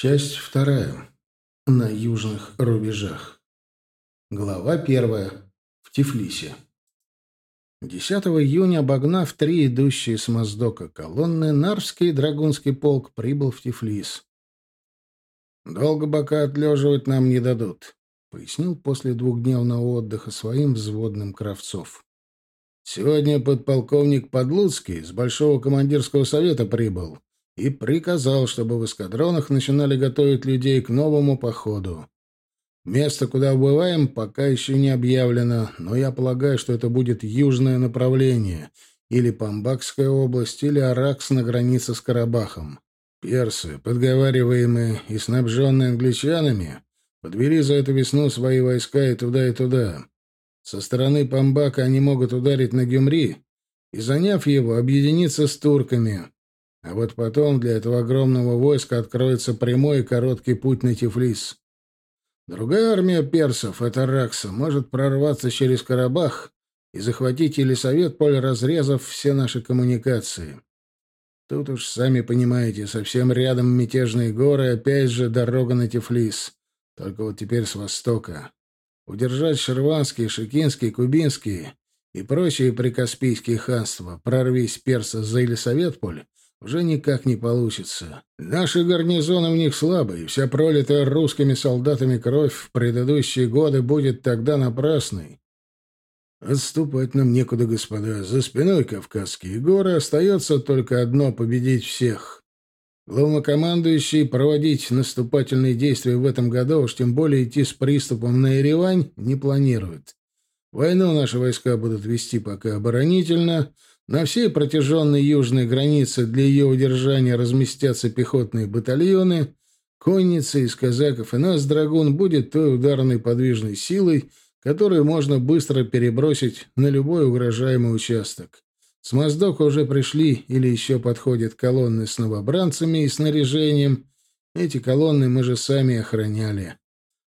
Часть вторая. На южных рубежах. Глава первая. В Тифлисе. 10 июня, обогнав три идущие с Моздока колонны, Нарвский драгунский полк прибыл в Тифлис. «Долго бока отлеживать нам не дадут», — пояснил после двухдневного отдыха своим взводным Кравцов. «Сегодня подполковник Подлуцкий с Большого командирского совета прибыл и приказал, чтобы в эскадронах начинали готовить людей к новому походу. Место, куда убываем, пока еще не объявлено, но я полагаю, что это будет южное направление, или Памбакская область, или Аракс на границе с Карабахом. Персы, подговариваемые и снабженные англичанами, подвели за эту весну свои войска и туда, и туда. Со стороны Памбака они могут ударить на Гюмри и, заняв его, объединиться с турками, а вот потом для этого огромного войска откроется прямой и короткий путь на Тифлис. Другая армия персов, это Ракса, может прорваться через Карабах и захватить Елисавет, поле разрезав все наши коммуникации. Тут уж, сами понимаете, совсем рядом мятежные горы, опять же дорога на Тифлис. Только вот теперь с востока. Удержать Шерванский, Шикинский, Кубинский и прочие прикаспийские ханства, прорвись перса за Елисаветполь, уже никак не получится. Наши гарнизоны в них слабые, вся пролитая русскими солдатами кровь в предыдущие годы будет тогда напрасной. Отступать нам некуда, господа. За спиной Кавказские горы остается только одно — победить всех. Главнокомандующий проводить наступательные действия в этом году, уж тем более идти с приступом на Еревань, не планирует. Войну наши войска будут вести пока оборонительно — на всей протяженной южной границе для ее удержания разместятся пехотные батальоны, конница из казаков, и нас, драгун, будет той ударной подвижной силой, которую можно быстро перебросить на любой угрожаемый участок. С Моздока уже пришли или еще подходят колонны с новобранцами и снаряжением. Эти колонны мы же сами охраняли.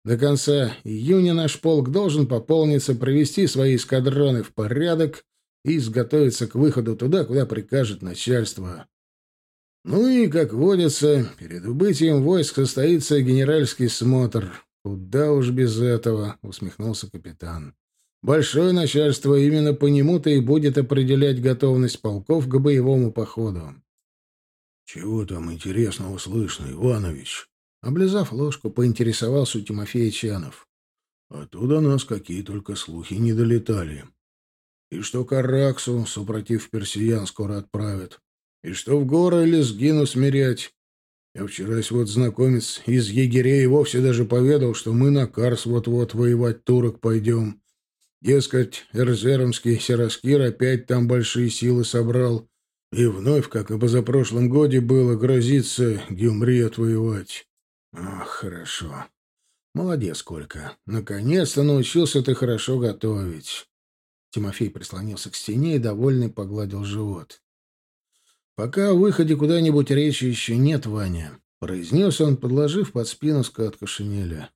До конца июня наш полк должен пополниться, привести свои эскадроны в порядок, и изготовиться к выходу туда, куда прикажет начальство. Ну и, как водится, перед убытием войск состоится генеральский смотр. Куда уж без этого, усмехнулся капитан. Большое начальство именно по нему-то и будет определять готовность полков к боевому походу. Чего там интересного слышно, Иванович? Облизав ложку, поинтересовался у Тимофея Чанов. Оттуда нас какие только слухи не долетали. И что Караксу, супротив персиян, скоро отправят. И что в горы Лезгину смирять. Я вчера вот знакомец из егерей вовсе даже поведал, что мы на Карс вот-вот воевать турок пойдем. Дескать, Эрзеромский Сераскир опять там большие силы собрал. И вновь, как и позапрошлом годе было, грозится Гюмри отвоевать. Ах, хорошо. Молодец, Колька. Наконец-то научился ты хорошо готовить. Тимофей прислонился к стене и, довольный, погладил живот. «Пока о выходе куда-нибудь речи еще нет, Ваня», — произнес он, подложив под спину скатку шинеля.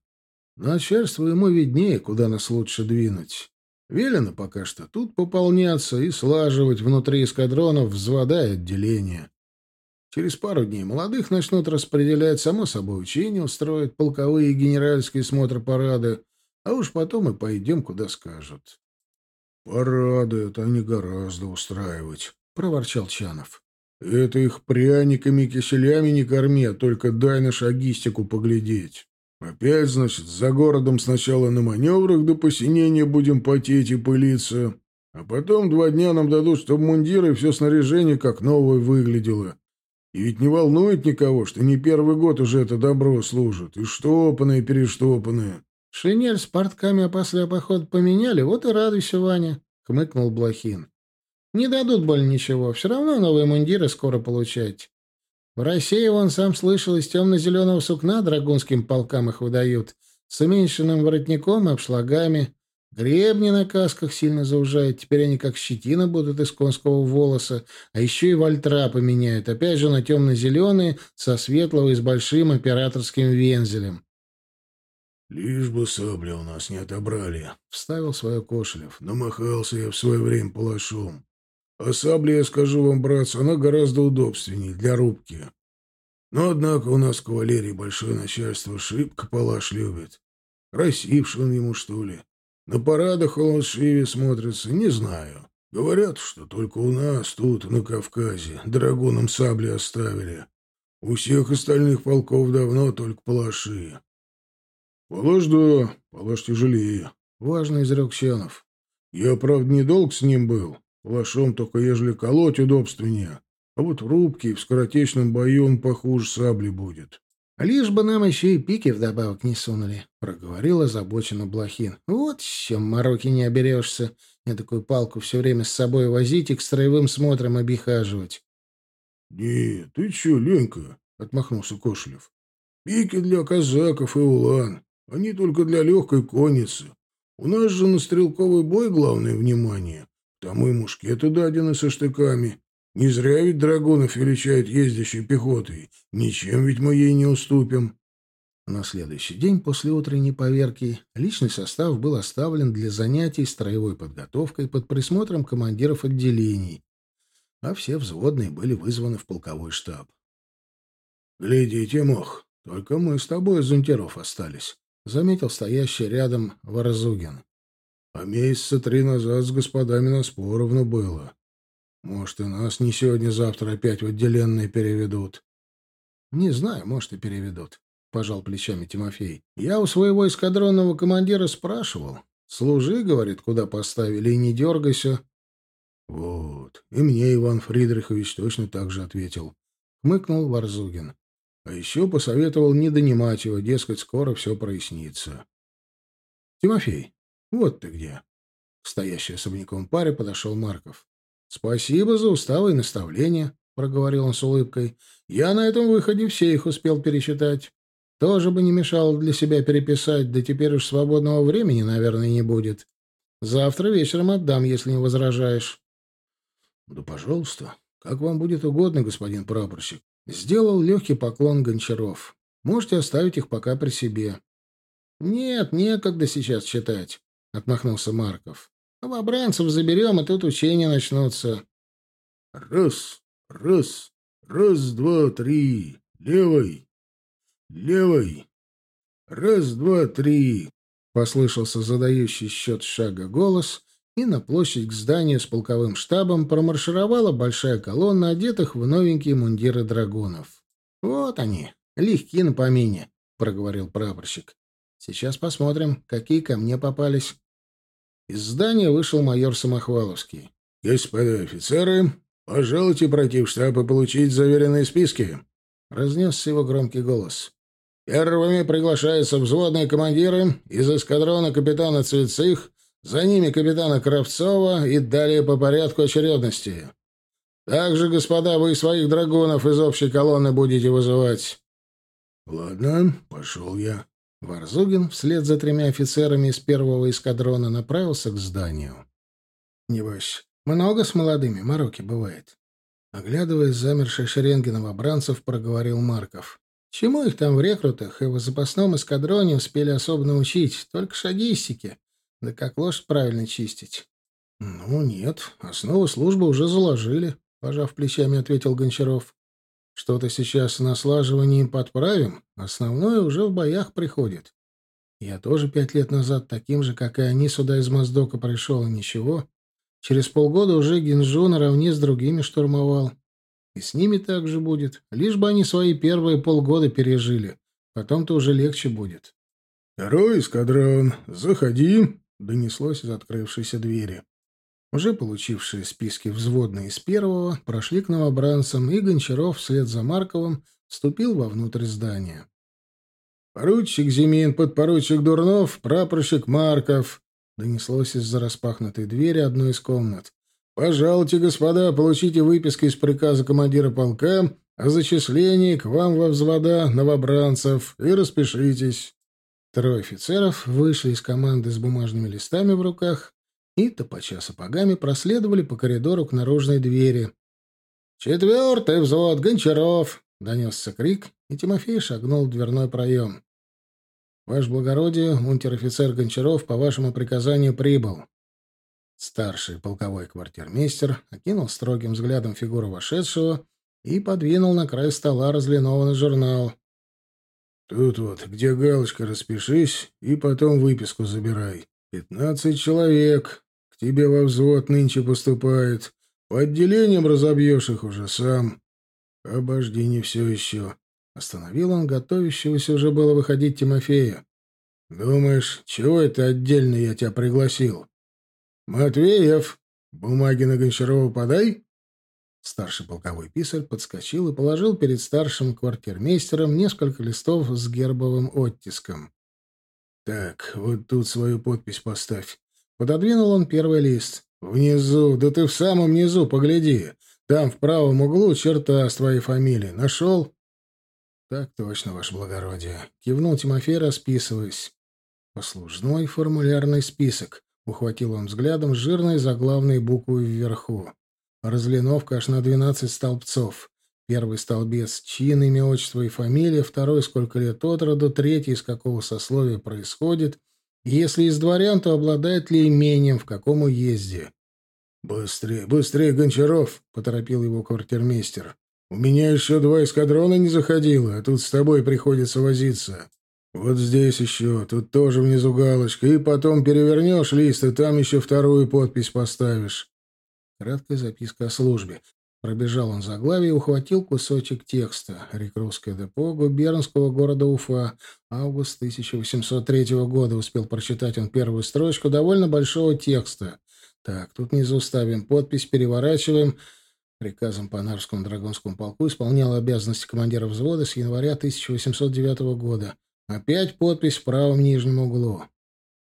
«Начальство ему виднее, куда нас лучше двинуть. Велено пока что тут пополняться и слаживать внутри эскадронов взвода и отделения. Через пару дней молодых начнут распределять, само собой, учения устроят, полковые и генеральские смотры парады, а уж потом и пойдем, куда скажут». «Порадуют они гораздо устраивать», — проворчал Чанов. «Это их пряниками киселями не корми, а только дай на шагистику поглядеть. Опять, значит, за городом сначала на маневрах до посинения будем потеть и пылиться, а потом два дня нам дадут, чтобы мундиры и все снаряжение как новое выглядело. И ведь не волнует никого, что не первый год уже это добро служит, и штопанное, и перештопанное. Шинель с портками после похода поменяли, вот и радуйся, Ваня, — хмыкнул Блохин. Не дадут более ничего, все равно новые мундиры скоро получать. В России, вон сам слышал, из темно-зеленого сукна драгунским полкам их выдают, с уменьшенным воротником и обшлагами. Гребни на касках сильно заужают, теперь они как щетина будут из конского волоса, а еще и вольтра поменяют, опять же на темно-зеленые, со светлого и с большим операторским вензелем. «Лишь бы сабли у нас не отобрали», — вставил свое Кошелев. «Намахался я в свое время палашом. А сабли, я скажу вам, братцы, она гораздо удобственнее для рубки». Но, однако, у нас кавалерии большое начальство шибко палаш любит. Красивший он ему, что ли? На парадах он шиве смотрится, не знаю. Говорят, что только у нас тут, на Кавказе, драгунам сабли оставили. У всех остальных полков давно только палаши. — Палаш да, палаш тяжелее, — важно изрек Чанов. — Я, правда, недолг с ним был. Палашом только ежели колоть удобственнее. А вот в рубке и в скоротечном бою он похуже сабли будет. — Лишь бы нам еще и пики вдобавок не сунули, — проговорил озабоченно Блохин. — Вот с чем мороки не оберешься. Я такую палку все время с собой возить и к строевым смотрам обихаживать. — Не, ты че, Ленька? — отмахнулся Кошелев. — Пики для казаков и улан. Они только для легкой конницы. У нас же на стрелковый бой главное внимание. Там и мушкеты дадены со штыками. Не зря ведь драгунов величают ездящей пехотой. Ничем ведь мы ей не уступим. На следующий день после утренней поверки личный состав был оставлен для занятий строевой подготовкой под присмотром командиров отделений, а все взводные были вызваны в полковой штаб. — Глядите, мох, только мы с тобой из унтеров остались, — заметил стоящий рядом Воразугин. — А месяца три назад с господами нас поровну было. Может, и нас не сегодня-завтра опять в отделенные переведут. — Не знаю, может, и переведут пожал плечами Тимофей. Я у своего эскадронного командира спрашивал. Служи, говорит, куда поставили, и не дергайся. Вот. И мне Иван Фридрихович точно так же ответил. Хмыкнул Варзугин. А еще посоветовал не донимать его, дескать, скоро все прояснится. Тимофей, вот ты где. К стоящей особняком паре подошел Марков. Спасибо за уставы и наставления, проговорил он с улыбкой. Я на этом выходе все их успел пересчитать. Тоже бы не мешало для себя переписать, да теперь уж свободного времени, наверное, не будет. Завтра вечером отдам, если не возражаешь. — Да, пожалуйста. Как вам будет угодно, господин прапорщик. Сделал легкий поклон Гончаров. Можете оставить их пока при себе. — Нет, некогда сейчас читать, — отмахнулся Марков. — Новобранцев заберем, и тут учения начнутся. — Раз, раз, раз, два, три, левой, Левой. Раз, два, три. Послышался задающий счет шага голос, и на площадь к зданию с полковым штабом промаршировала большая колонна одетых в новенькие мундиры драгунов. «Вот они, легки на помине», — проговорил прапорщик. «Сейчас посмотрим, какие ко мне попались». Из здания вышел майор Самохваловский. «Господа офицеры, пожалуйте пройти в штаб и получить заверенные списки», — разнесся его громкий голос. Первыми приглашаются взводные командиры из эскадрона капитана Цвицых, за ними капитана Кравцова и далее по порядку очередности. Также, господа, вы своих драгунов из общей колонны будете вызывать. — Ладно, пошел я. Варзугин вслед за тремя офицерами из первого эскадрона направился к зданию. — Небось, много с молодыми мороки бывает. Оглядываясь замерших шеренги новобранцев, проговорил Марков. Чему их там в рекрутах и в запасном эскадроне успели особо научить? Только шагистики. Да как лошадь правильно чистить? — Ну, нет, основу службы уже заложили, — пожав плечами, ответил Гончаров. — Что-то сейчас на слаживании подправим, основное уже в боях приходит. Я тоже пять лет назад таким же, как и они, сюда из Моздока пришел, и ничего. Через полгода уже Гинжу наравне с другими штурмовал. И с ними так же будет. Лишь бы они свои первые полгода пережили. Потом-то уже легче будет. «Второй эскадрон, заходи!» — донеслось из открывшейся двери. Уже получившие списки взводные из первого прошли к новобранцам, и Гончаров вслед за Марковым вступил вовнутрь здания. «Поручик Зимин, подпоручик Дурнов, прапорщик Марков!» — донеслось из-за распахнутой двери одной из комнат. Пожалуйте, господа, получите выписку из приказа командира полка о зачислении к вам во взвода новобранцев и распишитесь. Трое офицеров вышли из команды с бумажными листами в руках и, топоча сапогами, проследовали по коридору к наружной двери. «Четвертый взвод, Гончаров!» — донесся крик, и Тимофей шагнул в дверной проем. «Ваше благородие, унтер-офицер Гончаров по вашему приказанию прибыл. Старший полковой квартирмейстер окинул строгим взглядом фигуру вошедшего и подвинул на край стола разлинованный журнал. «Тут вот, где галочка, распишись и потом выписку забирай. Пятнадцать человек. К тебе во взвод нынче поступает. По отделениям разобьешь их уже сам. Обожди, не все еще». Остановил он готовящегося уже было выходить Тимофея. «Думаешь, чего это отдельно я тебя пригласил?» «Матвеев, бумаги на Гончарова подай». Старший полковой писарь подскочил и положил перед старшим квартирмейстером несколько листов с гербовым оттиском. «Так, вот тут свою подпись поставь». Пододвинул он первый лист. «Внизу, да ты в самом низу погляди. Там в правом углу черта с твоей фамилией. Нашел?» «Так точно, ваше благородие», — кивнул Тимофей, расписываясь. «Послужной формулярный список», — ухватил он взглядом жирные заглавные буквы вверху. Разлиновка аж на двенадцать столбцов. Первый столбец — чин, имя, отчество и фамилия, второй — сколько лет от роду, третий — из какого сословия происходит, если из дворян, то обладает ли имением, в каком уезде. «Быстрее, быстрее, Гончаров!» — поторопил его квартирмейстер. У меня еще два эскадрона не заходило, а тут с тобой приходится возиться. Вот здесь еще, тут тоже внизу галочка, и потом перевернешь лист, и там еще вторую подпись поставишь. Краткая записка о службе. Пробежал он заглавие и ухватил кусочек текста. Рекрутское депо губернского города Уфа. Август 1803 года. Успел прочитать он первую строчку довольно большого текста. Так, тут внизу ставим подпись, переворачиваем. Приказом по Нарвскому драгунскому полку исполнял обязанности командира взвода с января 1809 года. Опять подпись в правом нижнем углу.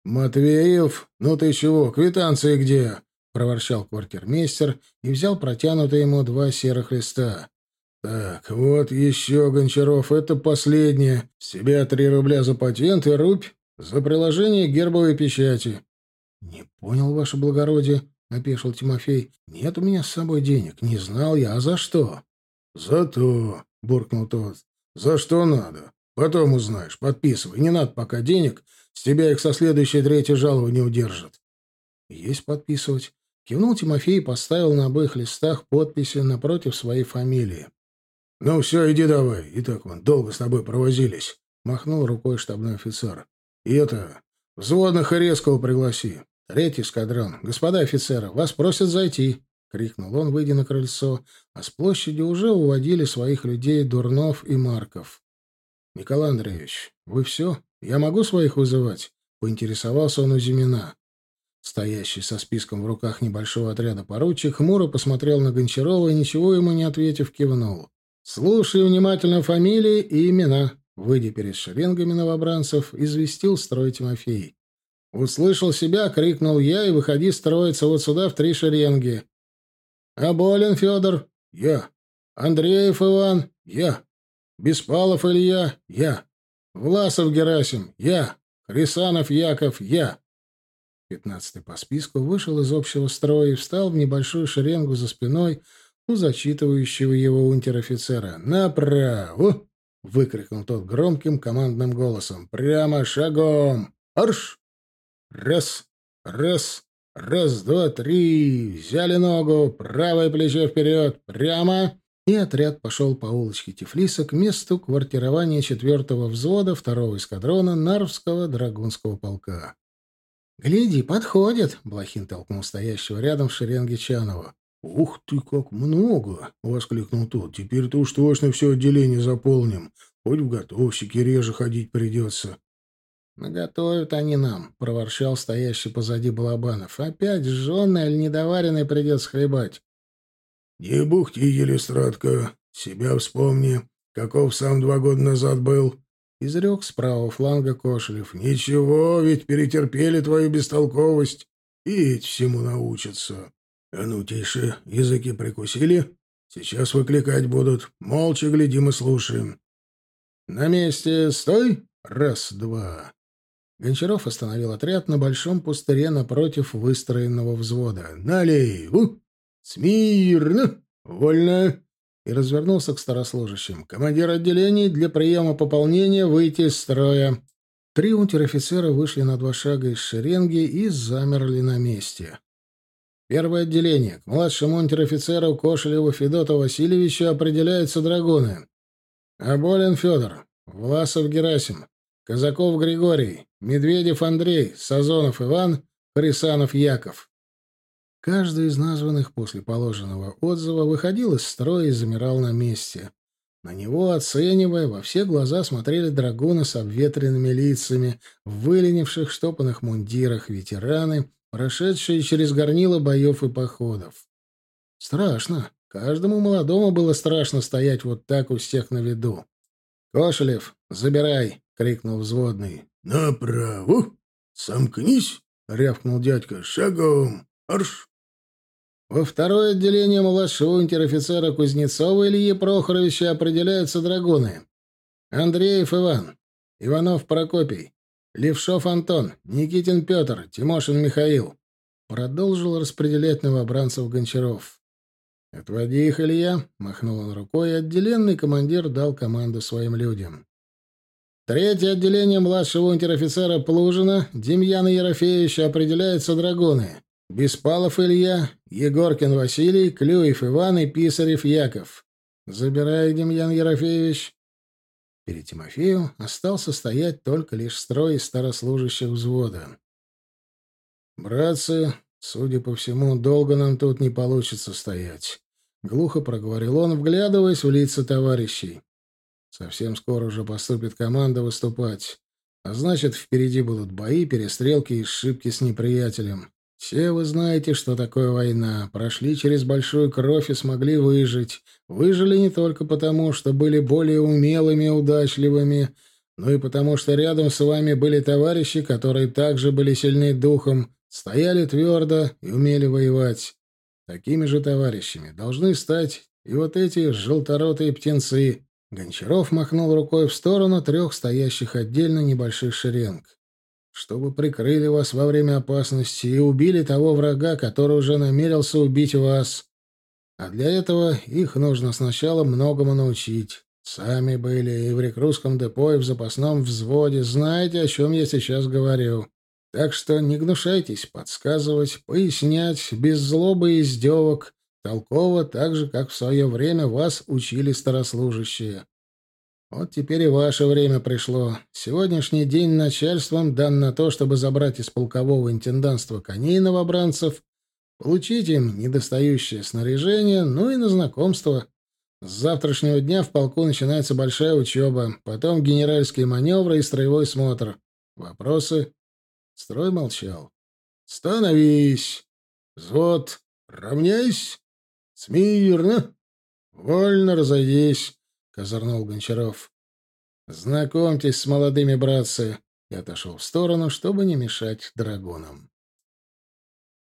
«Матвеев, ну ты чего, квитанции где?» — проворчал квартирмейстер и взял протянутые ему два серых листа. «Так, вот еще, Гончаров, это последнее. С три рубля за патент и рубь за приложение гербовой печати». «Не понял, ваше благородие», — опешил Тимофей. «Нет у меня с собой денег. Не знал я. А за что?» «За то», — буркнул тот. «За что надо? Потом узнаешь. Подписывай. Не надо пока денег. С тебя их со следующей третьей жалования удержат». «Есть подписывать». Кивнул Тимофей и поставил на обоих листах подписи напротив своей фамилии. «Ну все, иди давай. И так вон, долго с тобой провозились», — махнул рукой штабной офицер. «И это, взводных и резкого пригласи. «Третий эскадрон. Господа офицеры, вас просят зайти!» — крикнул он, выйдя на крыльцо, а с площади уже уводили своих людей Дурнов и Марков. «Николай Андреевич, вы все? Я могу своих вызывать?» — поинтересовался он у Зимина. Стоящий со списком в руках небольшого отряда поручик хмуро посмотрел на Гончарова и, ничего ему не ответив, кивнул. «Слушай внимательно фамилии и имена», — выйдя перед шеренгами новобранцев, известил строй Тимофей. Услышал себя, крикнул я, и выходи строиться вот сюда в три шеренги. Аболин Федор, я. Андреев Иван, я. Беспалов Илья, я. Власов Герасим, я. Хрисанов Яков, я. Пятнадцатый по списку вышел из общего строя и встал в небольшую шеренгу за спиной у зачитывающего его унтер-офицера. «Направо!» — выкрикнул тот громким командным голосом. «Прямо шагом! Арш!» Раз, раз, раз, два, три. Взяли ногу, правое плечо вперед, прямо. И отряд пошел по улочке Тифлиса к месту квартирования четвертого взвода второго эскадрона Нарвского драгунского полка. «Гляди, подходит!» — Блохин толкнул стоящего рядом в шеренге Чанова. «Ух ты, как много!» — воскликнул тот. «Теперь-то уж точно все отделение заполним. Хоть в готовщике реже ходить придется». «Наготовят они нам», — проворчал стоящий позади Балабанов. «Опять жженое или недоваренное придется хлебать». «Не бухти, Елистратка, себя вспомни, каков сам два года назад был», — изрек с правого фланга Кошелев. «Ничего, ведь перетерпели твою бестолковость, и ведь всему научатся. А ну, тише, языки прикусили, сейчас выкликать будут, молча глядим и слушаем». «На месте, стой!» Раз-два. Гончаров остановил отряд на большом пустыре напротив выстроенного взвода. «Налево! Смирно! Вольно!» И развернулся к старослужащим. «Командир отделений для приема пополнения выйти из строя». Три унтер-офицера вышли на два шага из шеренги и замерли на месте. Первое отделение. К младшему унтер-офицеру Кошелеву Федоту Васильевичу определяются драгуны. Аболин Федор, Власов Герасим, Казаков Григорий, Медведев Андрей, Сазонов Иван, Харисанов Яков. Каждый из названных после положенного отзыва выходил из строя и замирал на месте. На него, оценивая, во все глаза смотрели драгуны с обветренными лицами, в выленивших штопанных мундирах ветераны, прошедшие через горнило боев и походов. Страшно. Каждому молодому было страшно стоять вот так у всех на виду. «Кошелев, забирай!» — крикнул взводный. «Направо! Сомкнись!» — рявкнул дядька. «Шагом! Арш!» Во второе отделение младшего унтер-офицера Кузнецова Ильи Прохоровича определяются драгуны. Андреев Иван, Иванов Прокопий, Левшов Антон, Никитин Петр, Тимошин Михаил. Продолжил распределять новобранцев Гончаров. «Отводи их, Илья!» — махнул он рукой, и отделенный командир дал команду своим людям. Третье отделение младшего унтер-офицера Плужина, Демьяна Ерофеевича определяются драгуны. Беспалов Илья, Егоркин Василий, Клюев Иван и Писарев Яков. Забирай, Демьян Ерофеевич. Перед Тимофеем остался стоять только лишь строй старослужащих взвода. «Братцы, судя по всему, долго нам тут не получится стоять», — глухо проговорил он, вглядываясь в лица товарищей. «Совсем скоро уже поступит команда выступать, а значит, впереди будут бои, перестрелки и сшибки с неприятелем. Все вы знаете, что такое война. Прошли через большую кровь и смогли выжить. Выжили не только потому, что были более умелыми и удачливыми, но и потому, что рядом с вами были товарищи, которые также были сильны духом, стояли твердо и умели воевать. Такими же товарищами должны стать и вот эти желторотые птенцы. Гончаров махнул рукой в сторону трех стоящих отдельно небольших шеренг чтобы прикрыли вас во время опасности и убили того врага, который уже намерился убить вас. А для этого их нужно сначала многому научить. Сами были и в рекрутском депо, и в запасном взводе. Знаете, о чем я сейчас говорю. Так что не гнушайтесь подсказывать, пояснять, без злобы и издевок, толково, так же, как в свое время вас учили старослужащие. Вот теперь и ваше время пришло. Сегодняшний день начальством дан на то, чтобы забрать из полкового интенданства коней новобранцев, получить им недостающее снаряжение, ну и на знакомство. С завтрашнего дня в полку начинается большая учеба, потом генеральские маневры и строевой смотр. Вопросы? Строй молчал. «Становись! Взвод! Равняйсь! Смирно! Вольно разойдись!» — козырнул Гончаров. «Знакомьтесь с молодыми братцы!» и отошел в сторону, чтобы не мешать драгунам.